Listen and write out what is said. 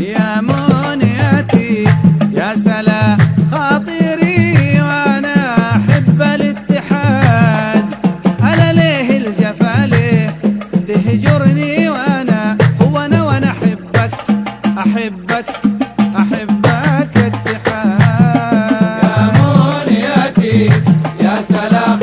يا منيتي يا سلام خاطري وأنا أحب الاتحاد. أنا ليه الجفا ليه تهجرني وأنا هو أنا وأنا أحبك أحبك أحبك اتحاد. يا منيتي يا سلام